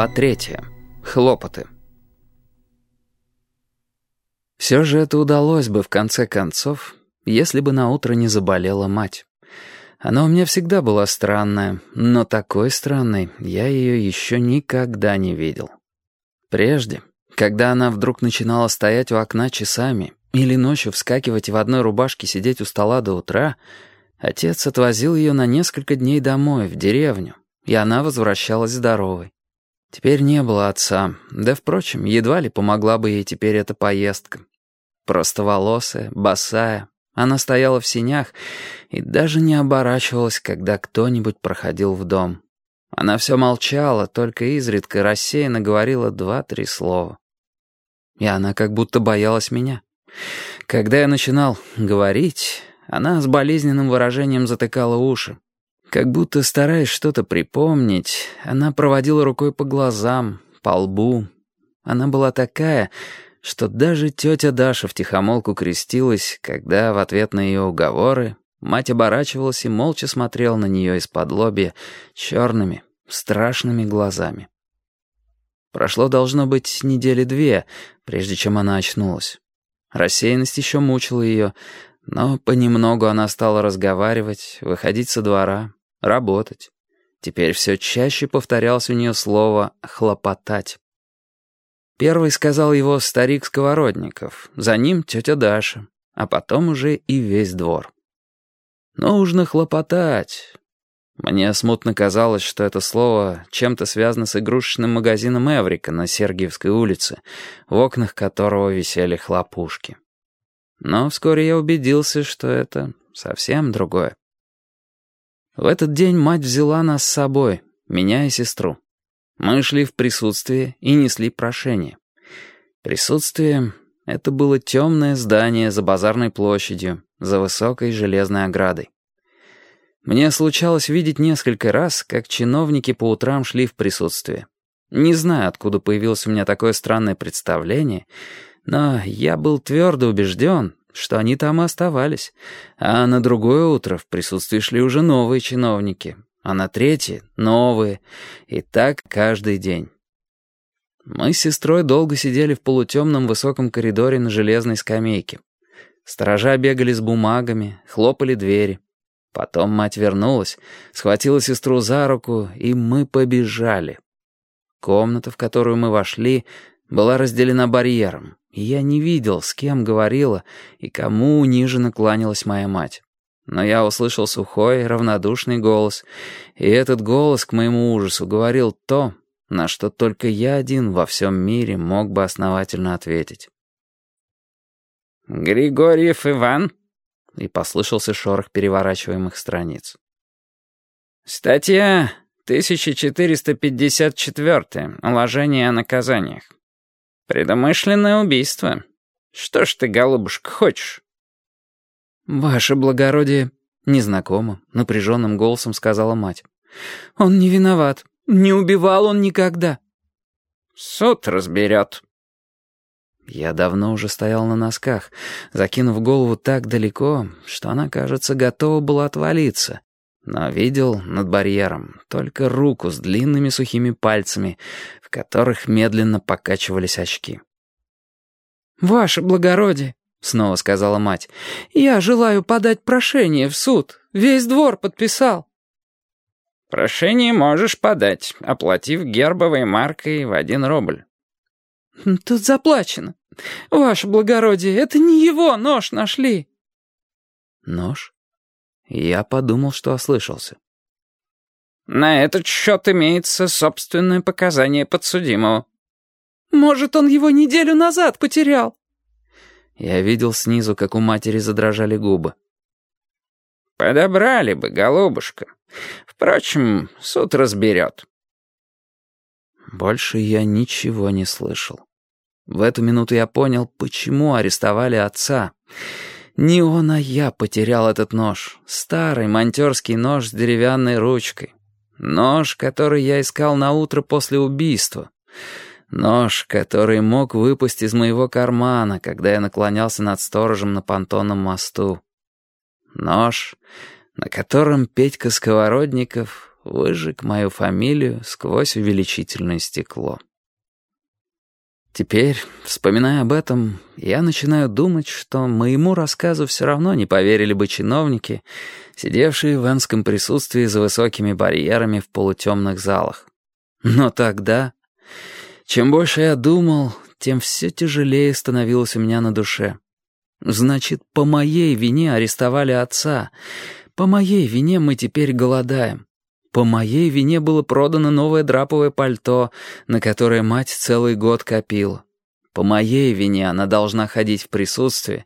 Глава третья. Хлопоты. Все же это удалось бы в конце концов, если бы на утро не заболела мать. Она у меня всегда была странная, но такой странной я ее еще никогда не видел. Прежде, когда она вдруг начинала стоять у окна часами или ночью вскакивать и в одной рубашке сидеть у стола до утра, отец отвозил ее на несколько дней домой, в деревню, и она возвращалась здоровой. Теперь не было отца, да, впрочем, едва ли помогла бы ей теперь эта поездка. Просто волосая, босая, она стояла в синях и даже не оборачивалась, когда кто-нибудь проходил в дом. Она все молчала, только изредка рассеянно говорила два-три слова. И она как будто боялась меня. Когда я начинал говорить, она с болезненным выражением затыкала уши. Как будто, стараясь что-то припомнить, она проводила рукой по глазам, по лбу. Она была такая, что даже тетя Даша втихомолку крестилась, когда в ответ на ее уговоры мать оборачивалась и молча смотрела на нее из-под лобья черными, страшными глазами. Прошло, должно быть, недели две, прежде чем она очнулась. Рассеянность еще мучила ее, но понемногу она стала разговаривать, выходить со двора, Работать. Теперь все чаще повторялось у нее слово «хлопотать». Первый сказал его старик Сковородников, за ним тетя Даша, а потом уже и весь двор. «Нужно хлопотать». Мне смутно казалось, что это слово чем-то связано с игрушечным магазином «Эврика» на Сергиевской улице, в окнах которого висели хлопушки. Но вскоре я убедился, что это совсем другое. В этот день мать взяла нас с собой, меня и сестру. Мы шли в присутствие и несли прошение. Присутствие — это было темное здание за базарной площадью, за высокой железной оградой. Мне случалось видеть несколько раз, как чиновники по утрам шли в присутствие. Не знаю, откуда появилось у меня такое странное представление, но я был твердо убежден, что они там и оставались. А на другое утро в присутствии шли уже новые чиновники, а на третье — новые. И так каждый день. Мы с сестрой долго сидели в полутемном высоком коридоре на железной скамейке. Сторожа бегали с бумагами, хлопали двери. Потом мать вернулась, схватила сестру за руку, и мы побежали. Комната, в которую мы вошли, была разделена барьером я не видел, с кем говорила и кому униженно кланялась моя мать. Но я услышал сухой, равнодушный голос, и этот голос, к моему ужасу, говорил то, на что только я один во всем мире мог бы основательно ответить. «Григорьев Иван?» И послышался шорох переворачиваемых страниц. «Статья 1454. Уложение о наказаниях. «Предумышленное убийство. Что ж ты, голубушка, хочешь?» «Ваше благородие...» — незнакомо, напряженным голосом сказала мать. «Он не виноват. Не убивал он никогда». «Суд разберет». Я давно уже стоял на носках, закинув голову так далеко, что она, кажется, готова была отвалиться, но видел над барьером только руку с длинными сухими пальцами, в которых медленно покачивались очки. «Ваше благородие», — снова сказала мать, — «я желаю подать прошение в суд. Весь двор подписал». «Прошение можешь подать, оплатив гербовой маркой в один рубль». «Тут заплачено. Ваше благородие, это не его нож нашли». «Нож?» Я подумал, что ослышался. «На этот счет имеется собственное показание подсудимого». «Может, он его неделю назад потерял?» Я видел снизу, как у матери задрожали губы. «Подобрали бы, голубушка. Впрочем, суд разберет». Больше я ничего не слышал. В эту минуту я понял, почему арестовали отца. Не он, а я потерял этот нож. Старый монтерский нож с деревянной ручкой. Нож, который я искал на утро после убийства. Нож, который мог выпасть из моего кармана, когда я наклонялся над сторожем на понтонном мосту. Нож, на котором Петька Сковородников выжег мою фамилию сквозь увеличительное стекло. Теперь, вспоминая об этом, я начинаю думать, что моему рассказу все равно не поверили бы чиновники, сидевшие в энском присутствии за высокими барьерами в полутемных залах. Но тогда, чем больше я думал, тем все тяжелее становилось у меня на душе. Значит, по моей вине арестовали отца, по моей вине мы теперь голодаем. По моей вине было продано новое драповое пальто, на которое мать целый год копила. По моей вине она должна ходить в присутствии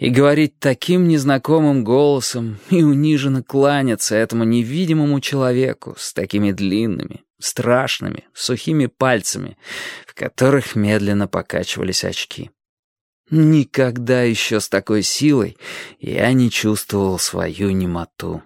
и говорить таким незнакомым голосом и униженно кланяться этому невидимому человеку с такими длинными, страшными, сухими пальцами, в которых медленно покачивались очки. Никогда еще с такой силой я не чувствовал свою немоту.